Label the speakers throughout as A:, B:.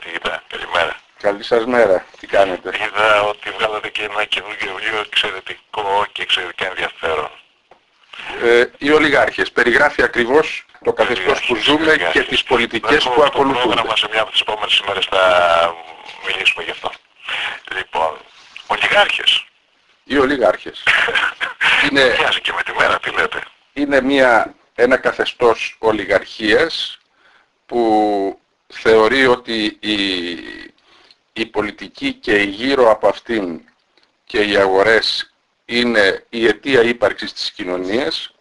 A: καθηγητά. Καλημέρα.
B: Καλή σας μέρα. Τι κάνετε;
A: Είδα ότι βγάλατε και ένα καινούργιο βιβλίο εξαιρετικό και εξαιρετικά ενδιαφέρον.
B: Ε, οι ολιγάρχες. Περιγράφει ακριβώς το καθεστώς που
A: Ολιγάρχες,
B: ζούμε και
A: ολιγάρχες.
B: τις πολιτικές
A: Βλέπω
B: που
A: στο
B: ακολουθούνται.
A: πρόγραμμα σε μια από τις επόμενες ημέρες θα μιλήσουμε γι' αυτό. Λοιπόν, ολιγάρχες.
B: Οι ολιγάρχες. Είναι,
A: Μοιάζει και με τη μέρα, τι λέτε.
B: είναι μια, ένα καθεστώς ολιγαρχίας που θεωρεί ότι η, η πολιτική και η γύρω από αυτήν και οι αγορές είναι η αιτία ύπαρξης της κοινωνίας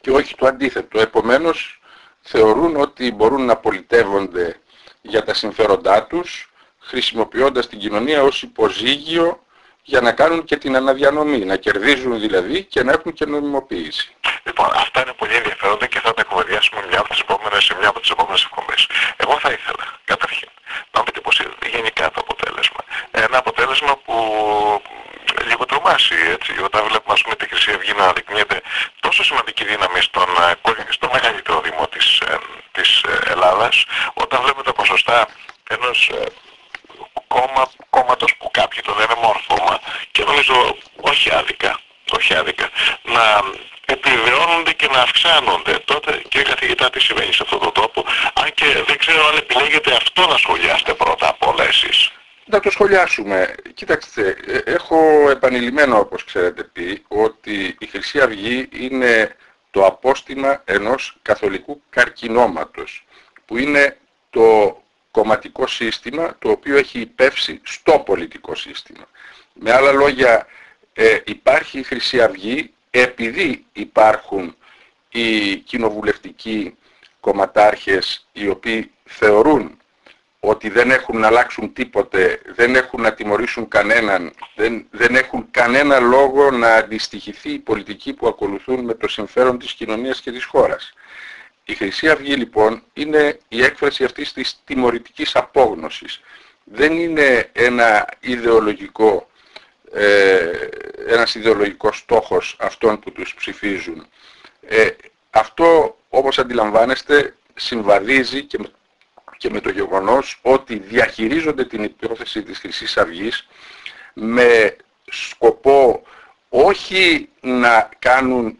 B: και όχι το αντίθετο. Επομένως θεωρούν ότι μπορούν να πολιτεύονται για τα συμφέροντά τους χρησιμοποιώντας την κοινωνία ως υποζύγιο για να κάνουν και την αναδιανομή, να κερδίζουν δηλαδή και να έχουν και νομιμοποίηση.
A: Λοιπόν, αυτά είναι πολύ ενδιαφέροντα και θα τα κουβεντιάσουμε μια από τις επόμενες, σε μια από τις επόμενες εκπομπές. Εγώ θα ήθελα, καταρχήν, να μου πείτε πώς είναι γενικά το αποτέλεσμα. Ένα αποτέλεσμα που λίγο τρομάσει, έτσι, όταν βλέπουμε, ας πούμε, τη Χρυσή Αυγή να αναδεικνύεται τόσο σημαντική δύναμη στον, ε, κο- στο μεγαλύτερο δήμο της, ε, της ε, Ελλάδας, όταν βλέπουμε τα ποσοστά ενός ε, κόμμα, κόμματος που κάποιοι το λένε μόρφωμα και νομίζω όχι άδικα, όχι άδικα, να επιβεβαιώνονται και να αυξάνονται. Τότε κύριε καθηγητά τι συμβαίνει σε αυτόν τον τόπο, αν και δεν ξέρω αν επιλέγετε αυτό να σχολιάσετε πρώτα απ' όλα εσείς.
B: Να το σχολιάσουμε. Κοίταξτε, ε, έχω επανειλημμένο όπως ξέρετε πει ότι η Χρυσή Αυγή είναι το απόστημα ενός καθολικού καρκινώματος που είναι το κομματικό σύστημα το οποίο έχει υπεύσει στο πολιτικό σύστημα. Με άλλα λόγια ε, υπάρχει η Χρυσή Αυγή επειδή υπάρχουν οι κοινοβουλευτικοί κομματάρχες οι οποίοι θεωρούν ότι δεν έχουν να αλλάξουν τίποτε, δεν έχουν να τιμωρήσουν κανέναν, δεν, δεν έχουν κανένα λόγο να αντιστοιχηθεί η πολιτική που ακολουθούν με το συμφέρον της κοινωνίας και της χώρας. Η Χρυσή Αυγή λοιπόν είναι η έκφραση αυτής της τιμωρητικής απόγνωσης. Δεν είναι ένα ιδεολογικό, ε, ένας ιδεολογικός στόχος αυτών που τους ψηφίζουν. Ε, αυτό όπως αντιλαμβάνεστε συμβαδίζει και με και με το γεγονός ότι διαχειρίζονται την υπόθεση της χρυσής Αυγής με σκοπό όχι να κάνουν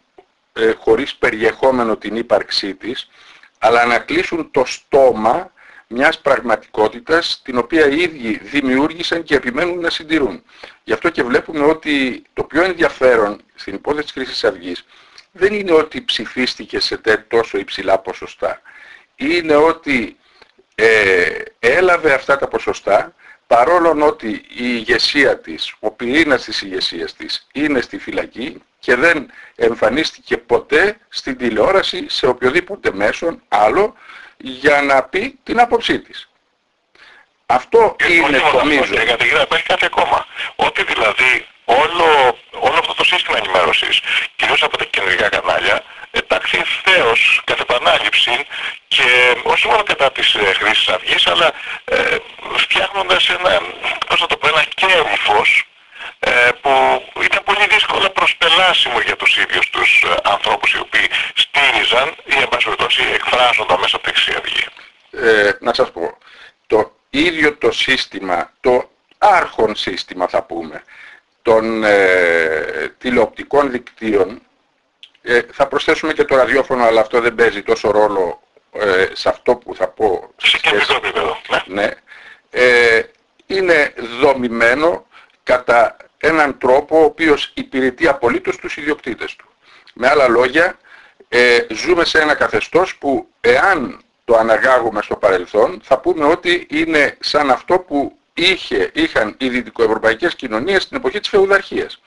B: ε, χωρίς περιεχόμενο την ύπαρξή της, αλλά να κλείσουν το στόμα μιας πραγματικότητας την οποία οι ίδιοι δημιούργησαν και επιμένουν να συντηρούν. Γι' αυτό και βλέπουμε ότι το πιο ενδιαφέρον στην υπόθεση της Χρυσής Αυγής δεν είναι ότι ψηφίστηκε σε τε- τόσο υψηλά ποσοστά. Είναι ότι ε, έλαβε αυτά τα ποσοστά παρόλο ότι η ηγεσία της, ο πυρήνας της ηγεσίας της είναι στη φυλακή και δεν εμφανίστηκε ποτέ στην τηλεόραση σε οποιοδήποτε μέσον άλλο για να πει την άποψή της. Αυτό
A: Και
B: είναι
A: όχι μόνο
B: το
A: αυτό,
B: μείζον.
A: κύριε καθηγητά, υπάρχει κάτι ακόμα. Ότι δηλαδή όλο, όλο αυτό το σύστημα ενημέρωσης, κυρίως από τα κεντρικά κανάλια, ετάχθη ευθέως κατ' επανάληψη και όχι μόνο κατά της ε, Χρυσής Αυγής, αλλά ε, φτιάχνοντας ένα, πώς να το πω, ένα κέρυφος ε, που ήταν πολύ δύσκολα προσπελάσιμο για τους ίδιους τους ε, ανθρώπους οι οποίοι στήριζαν ή εν πάση περιπτώσει εκφράζονταν μέσα από τη Χρυσή Αυγή.
B: ε, να σας πω, το ίδιο το σύστημα, το άρχον σύστημα θα πούμε, των ε, τηλεοπτικών δικτύων, ε, θα προσθέσουμε και το ραδιόφωνο, αλλά αυτό δεν παίζει τόσο ρόλο ε, σε αυτό που θα πω.
A: Σε
B: σχέση-
A: κεντρικό επίπεδο. Ναι.
B: Ναι, ε, είναι δομημένο κατά έναν τρόπο ο οποίος υπηρετεί απολύτως τους ιδιοκτήτες του. Με άλλα λόγια, ε, ζούμε σε ένα καθεστώς που εάν το αναγάγουμε στο παρελθόν θα πούμε ότι είναι σαν αυτό που είχε, είχαν οι δυτικοευρωπαϊκές κοινωνίες στην εποχή της φεουδαρχίας.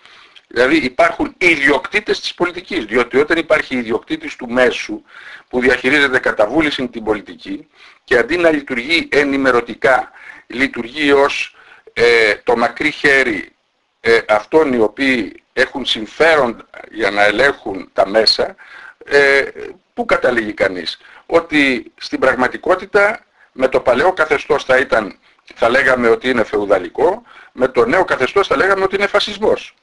B: Δηλαδή υπάρχουν ιδιοκτήτες της πολιτικής, διότι όταν υπάρχει ιδιοκτήτης του μέσου που διαχειρίζεται κατά βούληση την πολιτική και αντί να λειτουργεί ενημερωτικά, λειτουργεί ως ε, το μακρύ χέρι ε, αυτών οι οποίοι έχουν συμφέρον για να ελέγχουν τα μέσα, ε, πού καταλήγει κανείς; Ότι στην πραγματικότητα με το παλαιό καθεστώς θα ήταν, θα λέγαμε ότι είναι φεουδαλικό, με το νέο καθεστώς θα λέγαμε ότι είναι φασισμός.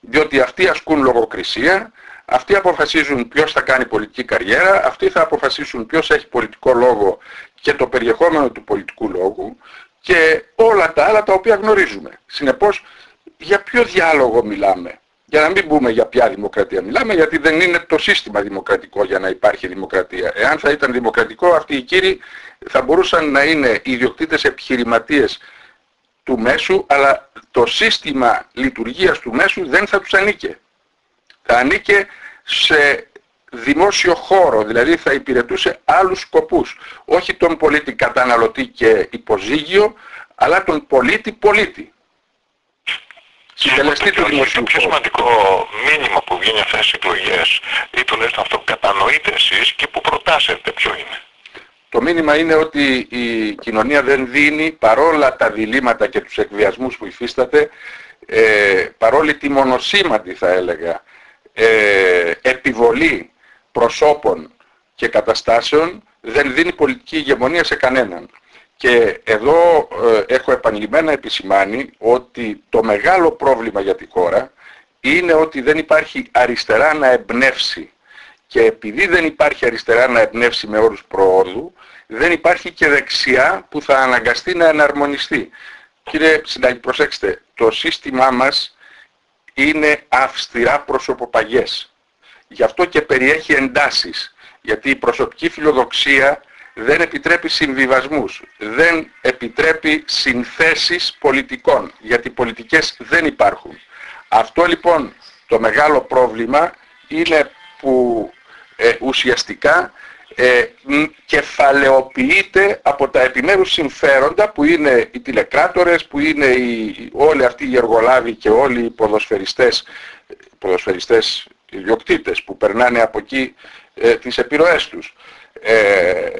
B: Διότι αυτοί ασκούν λογοκρισία, αυτοί αποφασίζουν ποιος θα κάνει πολιτική καριέρα, αυτοί θα αποφασίσουν ποιος έχει πολιτικό λόγο και το περιεχόμενο του πολιτικού λόγου και όλα τα άλλα τα οποία γνωρίζουμε. Συνεπώς, για ποιο διάλογο μιλάμε; Για να μην πούμε για ποια δημοκρατία μιλάμε, γιατί δεν είναι το σύστημα δημοκρατικό για να υπάρχει δημοκρατία. Εάν θα ήταν δημοκρατικό, αυτοί οι κύριοι θα μπορούσαν να είναι ιδιοκτήτες επιχειρηματίες του μέσου, αλλά το σύστημα λειτουργίας του μέσου δεν θα τους ανήκε. Θα ανήκε σε δημόσιο χώρο, δηλαδή θα υπηρετούσε άλλους σκοπούς. Όχι τον πολίτη καταναλωτή και υποζύγιο, αλλά τον πολίτη πολίτη.
A: Συντελεστή του δημοσίου Το πιο σημαντικό μήνυμα που βγαίνει αυτές τις εκλογές ή τουλάχιστον αυτό που κατανοείτε εσείς και που προτάσετε ποιο είναι.
B: Το μήνυμα είναι ότι η κοινωνία δεν δίνει παρόλα τα διλήμματα και τους εκβιασμούς που υφίσταται, ε, παρόλη τη μονοσήμαντη θα έλεγα, ε, επιβολή προσώπων και καταστάσεων δεν δίνει πολιτική ηγεμονία σε κανέναν. Και εδώ ε, έχω επανειλημμένα επισημάνει ότι το μεγάλο πρόβλημα για τη χώρα είναι ότι δεν υπάρχει αριστερά να εμπνεύσει. Και επειδή δεν υπάρχει αριστερά να εμπνεύσει με όρους προόδου, δεν υπάρχει και δεξιά που θα αναγκαστεί να εναρμονιστεί. Κύριε Συντάκη, προσέξτε, το σύστημά μας είναι αυστηρά προσωποπαγές. Γι' αυτό και περιέχει εντάσεις. Γιατί η προσωπική φιλοδοξία δεν επιτρέπει συμβιβασμούς, δεν επιτρέπει συνθέσεις πολιτικών, γιατί πολιτικές δεν υπάρχουν. Αυτό λοιπόν το μεγάλο πρόβλημα είναι που ε, ουσιαστικά ε, κεφαλαιοποιείται από τα επιμέρους συμφέροντα που είναι οι τηλεκράτορες, που είναι οι, όλοι αυτοί οι εργολάβοι και όλοι οι ποδοσφαιριστές, ποδοσφαιριστές ιδιοκτήτες που περνάνε από εκεί ε, τις επιρροές τους. Ε,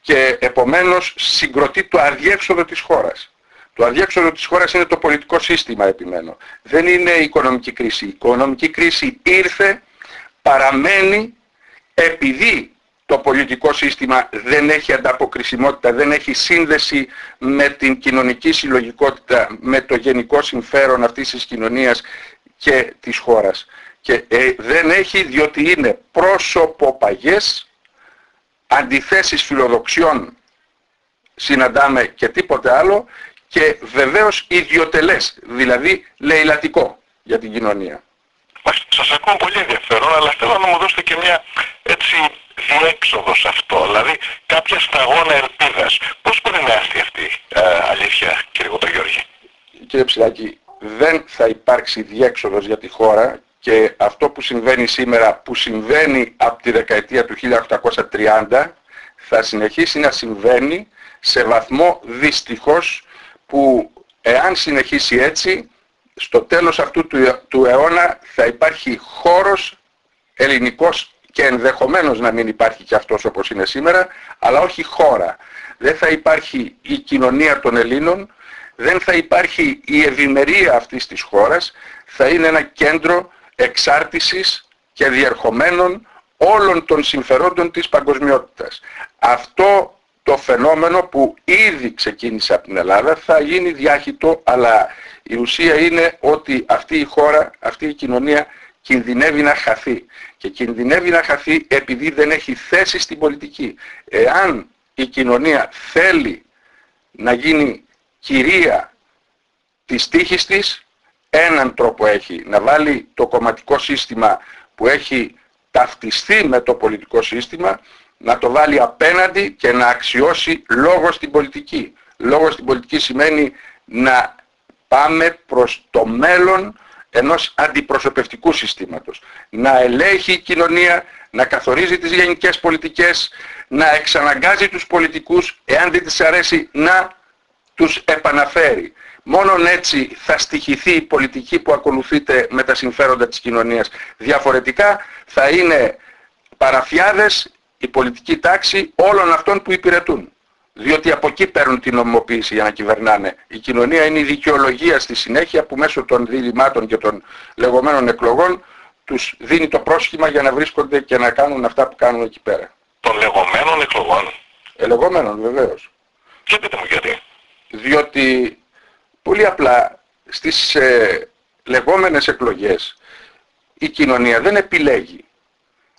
B: και επομένως συγκροτεί το αδιέξοδο της χώρας. Το αδιέξοδο της χώρας είναι το πολιτικό σύστημα επιμένω. Δεν είναι η οικονομική κρίση. Η οικονομική κρίση ήρθε, παραμένει επειδή το πολιτικό σύστημα δεν έχει ανταποκρισιμότητα, δεν έχει σύνδεση με την κοινωνική συλλογικότητα, με το γενικό συμφέρον αυτής της κοινωνίας και της χώρας. Και ε, δεν έχει διότι είναι πρόσωπο-παγές, αντιθέσεις φιλοδοξιών συναντάμε και τίποτε άλλο και βεβαίως ιδιωτελές, δηλαδή λαιλατικό για την κοινωνία.
A: Σας ακούω πολύ ενδιαφέρον, αλλά θέλω να μου δώσετε και μια έτσι διέξοδο σε αυτό, δηλαδή κάποια σταγόνα ελπίδας. Πώς μπορεί να έρθει αυτή η ε, αλήθεια, κύριε Κοντογιώργη.
B: Κύριε Ψηλάκη, δεν θα υπάρξει διέξοδος για τη χώρα και αυτό που συμβαίνει σήμερα, που συμβαίνει από τη δεκαετία του 1830, θα συνεχίσει να συμβαίνει σε βαθμό δυστυχώς που εάν συνεχίσει έτσι, στο τέλος αυτού του, του αιώνα θα υπάρχει χώρος ελληνικός και ενδεχομένως να μην υπάρχει και αυτός όπως είναι σήμερα, αλλά όχι χώρα. Δεν θα υπάρχει η κοινωνία των Ελλήνων, δεν θα υπάρχει η ευημερία αυτής της χώρας, θα είναι ένα κέντρο εξάρτησης και διερχομένων όλων των συμφερόντων της παγκοσμιότητας. Αυτό το φαινόμενο που ήδη ξεκίνησε από την Ελλάδα θα γίνει διάχυτο, αλλά η ουσία είναι ότι αυτή η χώρα, αυτή η κοινωνία κινδυνεύει να χαθεί. Και κινδυνεύει να χαθεί επειδή δεν έχει θέση στην πολιτική. Εάν η κοινωνία θέλει να γίνει κυρία της τύχης της, έναν τρόπο έχει, να βάλει το κομματικό σύστημα που έχει ταυτιστεί με το πολιτικό σύστημα, να το βάλει απέναντι και να αξιώσει λόγο στην πολιτική. Λόγο στην πολιτική σημαίνει να πάμε προς το μέλλον ενός αντιπροσωπευτικού συστήματος. Να ελέγχει η κοινωνία, να καθορίζει τις γενικές πολιτικές, να εξαναγκάζει τους πολιτικούς, εάν δεν της αρέσει, να τους επαναφέρει. Μόνον έτσι θα στοιχηθεί η πολιτική που ακολουθείται με τα συμφέροντα της κοινωνίας. Διαφορετικά θα είναι παραφιάδες η πολιτική τάξη όλων αυτών που υπηρετούν. Διότι από εκεί παίρνουν την νομιμοποίηση για να κυβερνάνε. Η κοινωνία είναι η δικαιολογία στη συνέχεια που μέσω των διλημάτων και των λεγόμενων εκλογών τους δίνει το πρόσχημα για να βρίσκονται και να κάνουν αυτά που κάνουν εκεί πέρα.
A: Των λεγόμενων εκλογών.
B: Ελεγόμενων βεβαίως.
A: Και πείτε μου γιατί.
B: Διότι πολύ απλά στις ε, λεγόμενες εκλογές η κοινωνία δεν επιλέγει.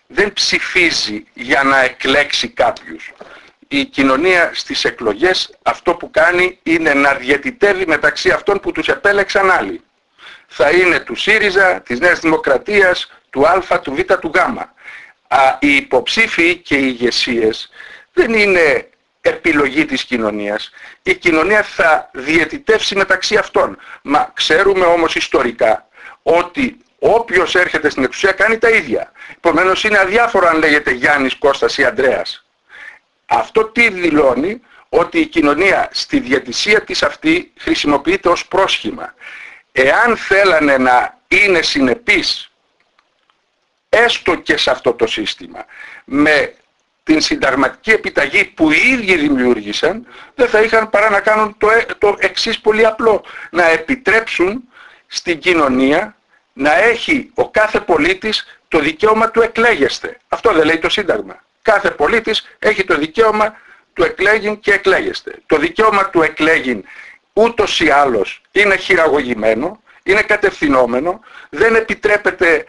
B: Δεν ψηφίζει για να εκλέξει κάποιους η κοινωνία στις εκλογές αυτό που κάνει είναι να διαιτητεύει μεταξύ αυτών που τους επέλεξαν άλλοι. Θα είναι του ΣΥΡΙΖΑ, της Νέας Δημοκρατίας, του Α, του Β, του Γ. Οι υποψήφοι και οι ηγεσίες δεν είναι επιλογή της κοινωνίας. Η κοινωνία θα διαιτητεύσει μεταξύ αυτών. Μα ξέρουμε όμως ιστορικά ότι όποιος έρχεται στην εξουσία κάνει τα ίδια. Επομένως είναι αδιάφορο αν λέγεται Γιάννης, Κώστας ή Ανδρέας. Αυτό τι δηλώνει; Ότι η κοινωνία στη διατησία της αυτή χρησιμοποιείται ως πρόσχημα. Εάν θέλανε να είναι συνεπής έστω και σε αυτό το σύστημα με την συνταγματική επιταγή που οι ίδιοι δημιούργησαν δεν θα είχαν παρά να κάνουν το, ε, το εξής πολύ απλό να επιτρέψουν στην κοινωνία να έχει ο κάθε πολίτης το δικαίωμα του εκλέγεστε. Αυτό δεν λέει το Σύνταγμα. Κάθε πολίτης έχει το δικαίωμα του εκλέγην και εκλέγεστε. Το δικαίωμα του εκλέγην ούτως ή άλλως είναι χειραγωγημένο, είναι κατευθυνόμενο, δεν επιτρέπεται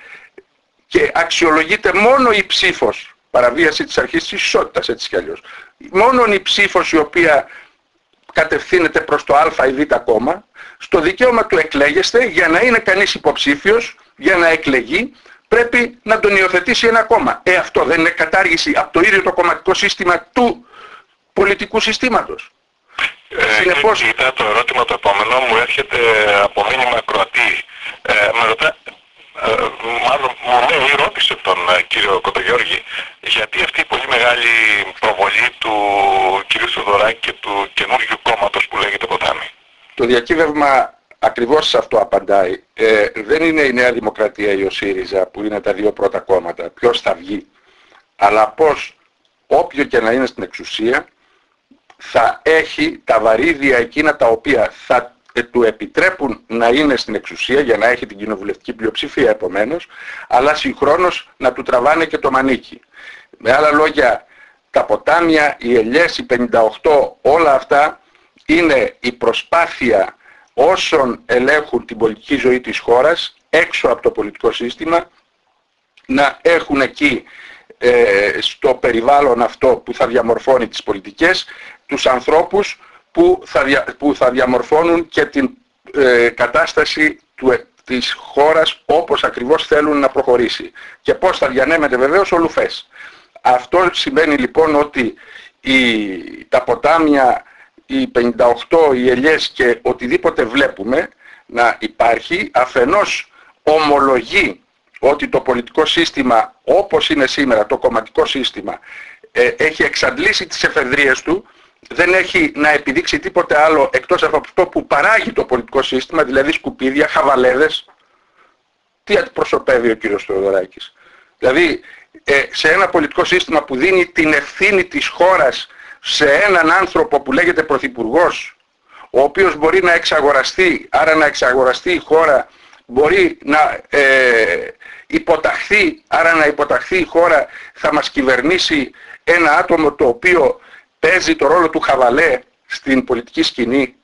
B: και αξιολογείται μόνο η ψήφος, παραβίαση της αρχής της ισότητας έτσι κι αλλιώς, μόνο η ψήφος η οποία κατευθύνεται προς το α ή β κόμμα, στο δικαίωμα του εκλέγεστε για να είναι κανείς υποψήφιος, για να εκλεγεί, πρέπει να τον υιοθετήσει ένα κόμμα. Ε, αυτό δεν είναι κατάργηση από το ίδιο το κομματικό σύστημα του πολιτικού συστήματος.
A: Ε, Συνεπώς... Κοίτα, το ερώτημα το επόμενο μου έρχεται από μήνυμα Κροατή. Ε, με ρωτά, ε, μάλλον μου λέει, ρώτησε τον ε, κύριο Κοντογιώργη, γιατί αυτή η πολύ μεγάλη προβολή του κυρίου Σουδωράκη και του καινούργιου κόμματος που λέγεται Ποτάμι;
B: Το διακύβευμα ακριβώς σε αυτό απαντάει. Ε, δεν είναι η Νέα Δημοκρατία ή ο ΣΥΡΙΖΑ που είναι τα δύο πρώτα κόμματα. Ποιος θα βγει. Αλλά πώς όποιο και να είναι στην εξουσία θα έχει τα βαρύδια εκείνα τα οποία θα ε, του επιτρέπουν να είναι στην εξουσία για να έχει την κοινοβουλευτική πλειοψηφία επομένως, αλλά συγχρόνως να του τραβάνε και το μανίκι. Με άλλα λόγια, τα ποτάμια, οι ελιές, οι 58, όλα αυτά είναι η προσπάθεια όσων ελέγχουν την πολιτική ζωή της χώρας έξω από το πολιτικό σύστημα να έχουν εκεί ε, στο περιβάλλον αυτό που θα διαμορφώνει τις πολιτικές τους ανθρώπους που θα, που θα διαμορφώνουν και την ε, κατάσταση του, ε, της χώρας όπως ακριβώς θέλουν να προχωρήσει. Και πώς θα διανέμεται βεβαίως ο Λουφές. Αυτό σημαίνει λοιπόν ότι η, τα ποτάμια, οι 58, οι ελιές και οτιδήποτε βλέπουμε να υπάρχει αφενός ομολογεί ότι το πολιτικό σύστημα όπως είναι σήμερα, το κομματικό σύστημα, ε, έχει εξαντλήσει τις εφεδρίες του δεν έχει να επιδείξει τίποτε άλλο εκτός από αυτό που παράγει το πολιτικό σύστημα, δηλαδή σκουπίδια, χαβαλέδες. Τι αντιπροσωπεύει ο κύριος Θεοδωράκης; Δηλαδή, ε, σε ένα πολιτικό σύστημα που δίνει την ευθύνη της χώρας σε έναν άνθρωπο που λέγεται Πρωθυπουργός, ο οποίος μπορεί να εξαγοραστεί, άρα να εξαγοραστεί η χώρα, μπορεί να ε, υποταχθεί, άρα να υποταχθεί η χώρα, θα μας κυβερνήσει ένα άτομο το οποίο παίζει το ρόλο του χαβαλέ στην πολιτική σκηνή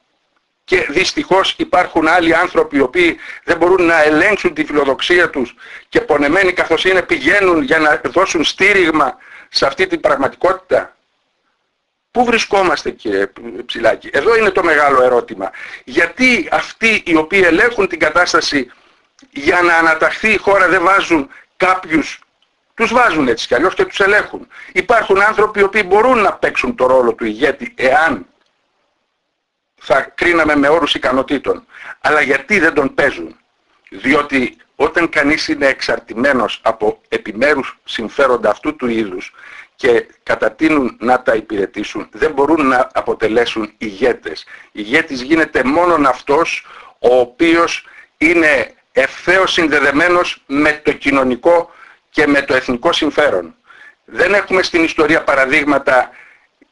B: και δυστυχώς υπάρχουν άλλοι άνθρωποι οι οποίοι δεν μπορούν να ελέγξουν τη φιλοδοξία τους και πονεμένοι καθώς είναι πηγαίνουν για να δώσουν στήριγμα σε αυτή την πραγματικότητα. Πού βρισκόμαστε κύριε Ψηλάκη. Εδώ είναι το μεγάλο ερώτημα. Γιατί αυτοί οι οποίοι ελέγχουν την κατάσταση για να αναταχθεί η χώρα δεν βάζουν κάποιους τους βάζουν έτσι κι αλλιώς και τους ελέγχουν. Υπάρχουν άνθρωποι οι οποίοι μπορούν να παίξουν το ρόλο του ηγέτη εάν θα κρίναμε με όρους ικανοτήτων. Αλλά γιατί δεν τον παίζουν; Διότι όταν κανείς είναι εξαρτημένος από επιμέρους συμφέροντα αυτού του είδους και κατατείνουν να τα υπηρετήσουν, δεν μπορούν να αποτελέσουν ηγέτες. Ηγέτης γίνεται μόνον αυτός ο οποίος είναι ευθέως συνδεδεμένος με το κοινωνικό και με το εθνικό συμφέρον. Δεν έχουμε στην ιστορία παραδείγματα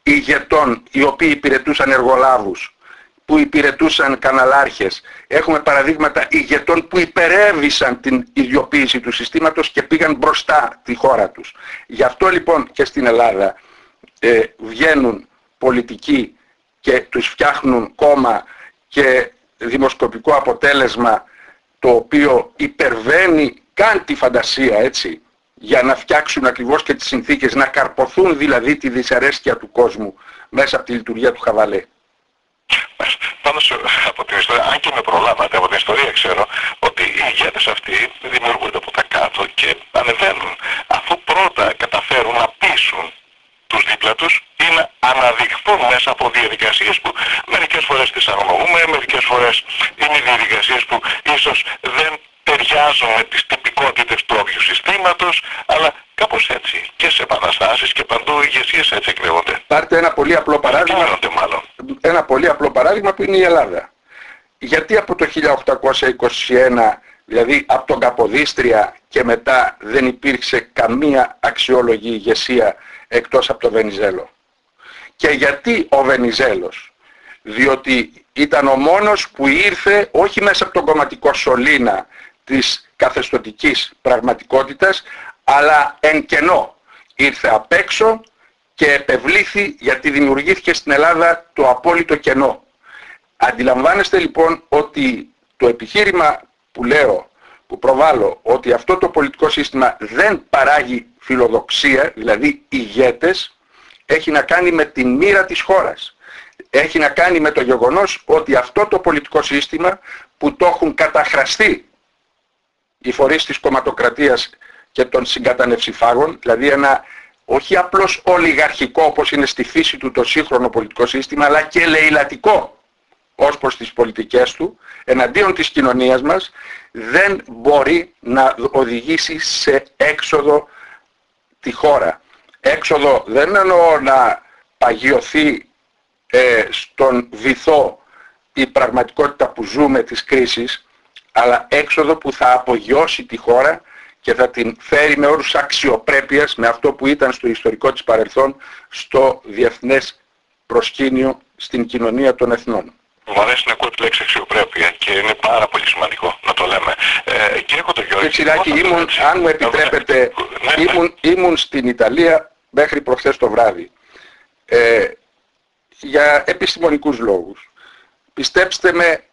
B: ηγετών οι οποίοι υπηρετούσαν εργολάβους, που υπηρετούσαν καναλάρχες. Έχουμε παραδείγματα ηγετών που υπερέβησαν την ιδιοποίηση του συστήματος και πήγαν μπροστά τη χώρα τους. Γι' αυτό λοιπόν και στην Ελλάδα ε, βγαίνουν πολιτικοί και τους φτιάχνουν κόμμα και δημοσκοπικό αποτέλεσμα το οποίο υπερβαίνει καν τη φαντασία έτσι για να φτιάξουν ακριβώς και τις συνθήκες, να καρποθούν δηλαδή τη δυσαρέσκεια του κόσμου μέσα από τη λειτουργία του Χαβαλέ.
A: Πάνω από την ιστορία, αν και με προλάβατε, από την ιστορία ξέρω ότι οι ηγέτες αυτοί δημιουργούνται από τα κάτω και ανεβαίνουν αφού πρώτα καταφέρουν να πείσουν τους δίπλα τους ή να αναδειχθούν μέσα από διαδικασίες που μερικές φορές τις αγνοούμε, μερικές φορές είναι διαδικασίες που ίσως δεν ταιριάζουν με τις τυπικότητες του όποιου συστήματος, αλλά κάπως έτσι. Και σε επαναστάσεις και παντού οι ηγεσίες έτσι εκλεγόνται.
B: Πάρτε ένα πολύ απλό παράδειγμα.
A: μάλλον.
B: Ένα πολύ απλό παράδειγμα που είναι η Ελλάδα. Γιατί από το 1821, δηλαδή από τον Καποδίστρια και μετά δεν υπήρξε καμία αξιόλογη ηγεσία εκτός από τον Βενιζέλο; Και γιατί ο Βενιζέλος; Διότι ήταν ο μόνος που ήρθε όχι μέσα από τον κομματικό σωλήνα της καθεστοτικής πραγματικότητας, αλλά εν κενό. Ήρθε απ' έξω και επευλήθη γιατί δημιουργήθηκε στην Ελλάδα το απόλυτο κενό. Αντιλαμβάνεστε λοιπόν ότι το επιχείρημα που λέω, που προβάλλω, ότι αυτό το πολιτικό σύστημα δεν παράγει φιλοδοξία, δηλαδή ηγέτες, έχει να κάνει με τη μοίρα της χώρας. Έχει να κάνει με το γεγονός ότι αυτό το πολιτικό σύστημα που το έχουν καταχραστεί οι φορείς της κομματοκρατίας και των συγκατανευσιφάγων, δηλαδή ένα όχι απλώς ολιγαρχικό όπως είναι στη φύση του το σύγχρονο πολιτικό σύστημα, αλλά και λαιλατικό ως προς τις πολιτικές του, εναντίον της κοινωνίας μας, δεν μπορεί να οδηγήσει σε έξοδο τη χώρα. Έξοδο δεν εννοώ να παγιωθεί ε, στον βυθό η πραγματικότητα που ζούμε της κρίσης, αλλά έξοδο που θα απογειώσει τη χώρα και θα την φέρει με όρους αξιοπρέπειας με αυτό που ήταν στο ιστορικό της παρελθόν στο διεθνές προσκήνιο στην κοινωνία των εθνών.
A: Μου αρέσει να ακούω τη λέξη αξιοπρέπεια και είναι πάρα πολύ σημαντικό να το λέμε. Ε, και έχω το
B: Γιώργη. ήμουν, αν μου επιτρέπετε, ναι, ναι. ήμουν, ήμουν στην Ιταλία μέχρι προχθές το βράδυ. Ε, για επιστημονικούς λόγους. Πιστέψτε με,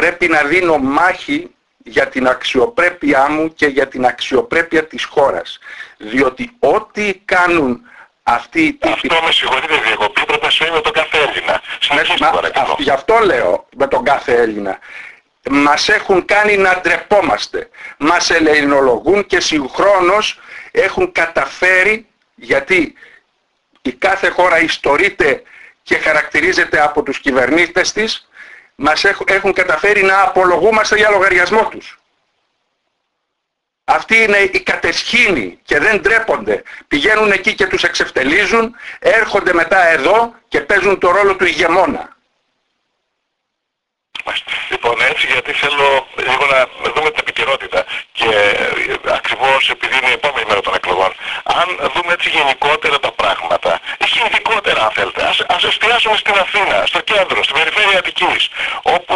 B: πρέπει να δίνω μάχη για την αξιοπρέπειά μου και για την αξιοπρέπεια της χώρας. Διότι ό,τι κάνουν αυτοί οι
A: τύποι... Αυτό με συγχωρείτε διακοπή πρέπει να συμβεί με τον κάθε Έλληνα.
B: Μα, γι' αυτό λέω με τον κάθε Έλληνα. Μας έχουν κάνει να ντρεπόμαστε. Μας ελεηνολογούν και συγχρόνως έχουν καταφέρει γιατί η κάθε χώρα ιστορείται και χαρακτηρίζεται από τους κυβερνήτες της μας έχουν καταφέρει να απολογούμαστε για λογαριασμό τους. Αυτοί είναι οι κατεσχήνοι και δεν ντρέπονται. Πηγαίνουν εκεί και τους εξευτελίζουν, έρχονται μετά εδώ και παίζουν το ρόλο του ηγεμόνα.
A: Λοιπόν, έτσι γιατί θέλω λίγο να δούμε την επικαιρότητα και ε, ακριβώς επειδή είναι η επόμενη μέρα των εκλογών. Αν δούμε έτσι γενικότερα τα πράγματα, ή ειδικότερα αν θέλετε, ας, ας εστιάσουμε στην Αθήνα, στο κέντρο, στην περιφέρεια Αττικής, όπου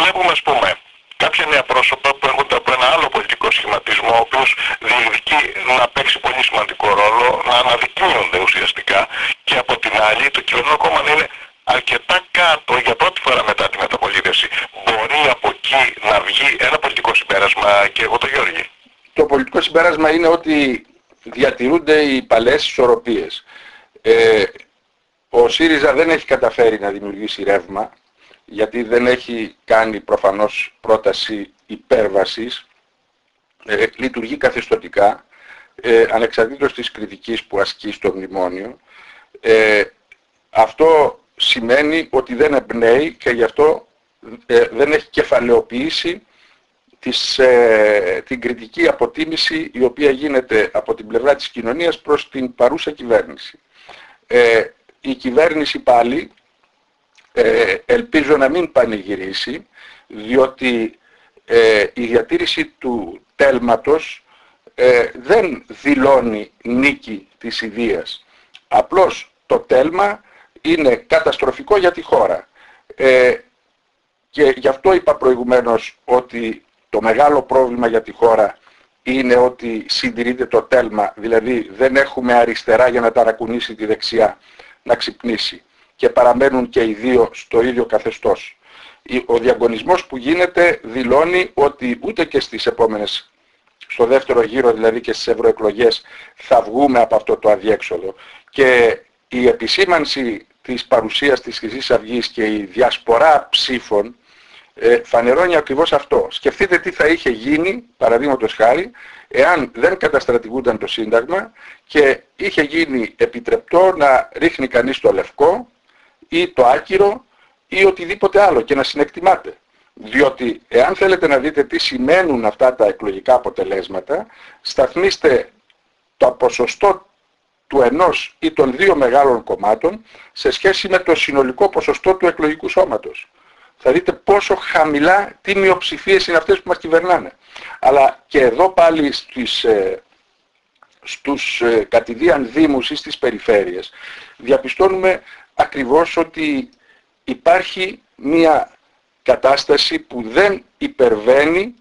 A: βλέπουμε ας πούμε κάποια νέα πρόσωπα που έρχονται από ένα άλλο πολιτικό σχηματισμό, ο οποίος διεκδικεί να παίξει πολύ σημαντικό ρόλο, να αναδεικνύονται ουσιαστικά και από την άλλη το κυβερνό κόμμα είναι αρκετά κάτω για πρώτη φορά μετά τη μεταπολίτευση. Μπορεί από εκεί να βγει ένα πολιτικό συμπέρασμα και εγώ το Γιώργη.
B: Το πολιτικό συμπέρασμα είναι ότι διατηρούνται οι παλές ισορροπίες. Ε, ο ΣΥΡΙΖΑ δεν έχει καταφέρει να δημιουργήσει ρεύμα γιατί δεν έχει κάνει προφανώς πρόταση υπέρβασης, ε, λειτουργεί καθεστωτικά, ε, ανεξαρτήτως της κριτικής που ασκεί στο μνημόνιο. Ε, αυτό σημαίνει ότι δεν εμπνέει και γι' αυτό ε, δεν έχει κεφαλαιοποιήσει της, ε, την κριτική αποτίμηση η οποία γίνεται από την πλευρά της κοινωνίας προς την παρούσα κυβέρνηση. Ε, η κυβέρνηση πάλι ελπίζω να μην πανηγυρίσει διότι η διατήρηση του τέλματος δεν δηλώνει νίκη της ιδείας. Απλώς το τέλμα είναι καταστροφικό για τη χώρα. Ε, και γι' αυτό είπα προηγουμένως ότι το μεγάλο πρόβλημα για τη χώρα είναι ότι συντηρείται το τέλμα, δηλαδή δεν έχουμε αριστερά για να ταρακουνήσει τη δεξιά, να ξυπνήσει και παραμένουν και οι δύο στο ίδιο καθεστώς. Ο διαγωνισμός που γίνεται δηλώνει ότι ούτε και στις επόμενες στο δεύτερο γύρο δηλαδή και στις ευρωεκλογές θα βγούμε από αυτό το αδιέξοδο. Και η επισήμανση της παρουσίας της Χρυσής Αυγής και η διασπορά ψήφων ε, φανερώνει ακριβώς αυτό. Σκεφτείτε τι θα είχε γίνει, παραδείγματος χάρη, εάν δεν καταστρατηγούνταν το Σύνταγμα και είχε γίνει επιτρεπτό να ρίχνει κανείς το λευκό ή το άκυρο ή οτιδήποτε άλλο και να συνεκτιμάται. Διότι εάν θέλετε να δείτε τι σημαίνουν αυτά τα εκλογικά αποτελέσματα, σταθμίστε το ποσοστό του ενός ή των δύο μεγάλων κομμάτων σε σχέση με το συνολικό ποσοστό του εκλογικού σώματος. Θα δείτε πόσο χαμηλά τι μειοψηφίες είναι αυτές που μας κυβερνάνε. Αλλά και εδώ πάλι στις, ε, στους ε, κατηδίαν δήμους ή στις περιφέρειες διαπιστώνουμε ακριβώς ότι υπάρχει μία κατάσταση που δεν υπερβαίνει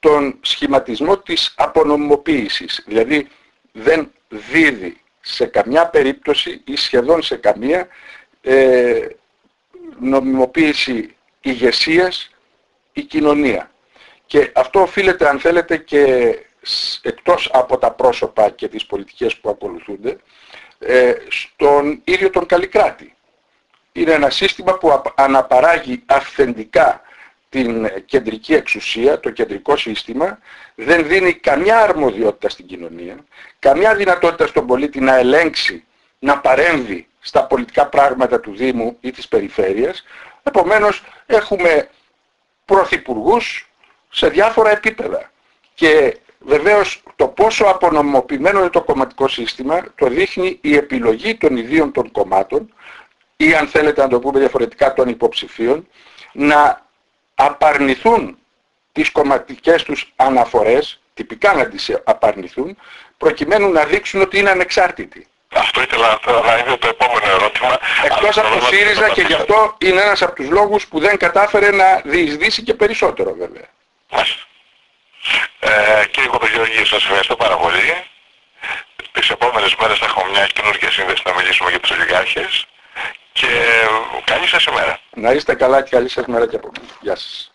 B: τον σχηματισμό της απονομιμοποίησης. Δηλαδή δεν δίδει σε καμιά περίπτωση ή σχεδόν σε καμία ε, νομιμοποίηση ηγεσίας η κοινωνία. Και αυτό οφείλεται αν θέλετε και εκτός από τα πρόσωπα και τις πολιτικές που ακολουθούνται ε, στον ίδιο τον καλλικράτη. Είναι ένα σύστημα που αναπαράγει αυθεντικά την κεντρική εξουσία, το κεντρικό σύστημα, δεν δίνει καμιά αρμοδιότητα στην κοινωνία, καμιά δυνατότητα στον πολίτη να ελέγξει, να παρέμβει στα πολιτικά πράγματα του Δήμου ή της περιφέρειας. Επομένως έχουμε πρωθυπουργούς σε διάφορα επίπεδα. Και βεβαίως το πόσο απονομοποιημένο είναι το κομματικό σύστημα το δείχνει η επιλογή των ιδίων των κομμάτων ή αν θέλετε να το πούμε διαφορετικά των υποψηφίων να απαρνηθούν τις κομματικές τους αναφορές, τυπικά να τις απαρνηθούν, προκειμένου να δείξουν ότι είναι ανεξάρτητοι.
A: Αυτό ήθελα να είναι το επόμενο ερώτημα.
B: Εκτός από το ΣΥΡΙΖΑ και γι' αυτό είναι ένας από τους λόγους που δεν κατάφερε να διεισδύσει και περισσότερο βέβαια.
A: Ε, κύριε Κοπεγιώργη, σας ευχαριστώ πάρα πολύ. Τις επόμενες μέρες θα έχουμε μια καινούργια σύνδεση να μιλήσουμε για τους ολιγάρχες και καλή σας ημέρα.
B: Να είστε καλά και καλή σας μέρα και από μένα. Γεια σας.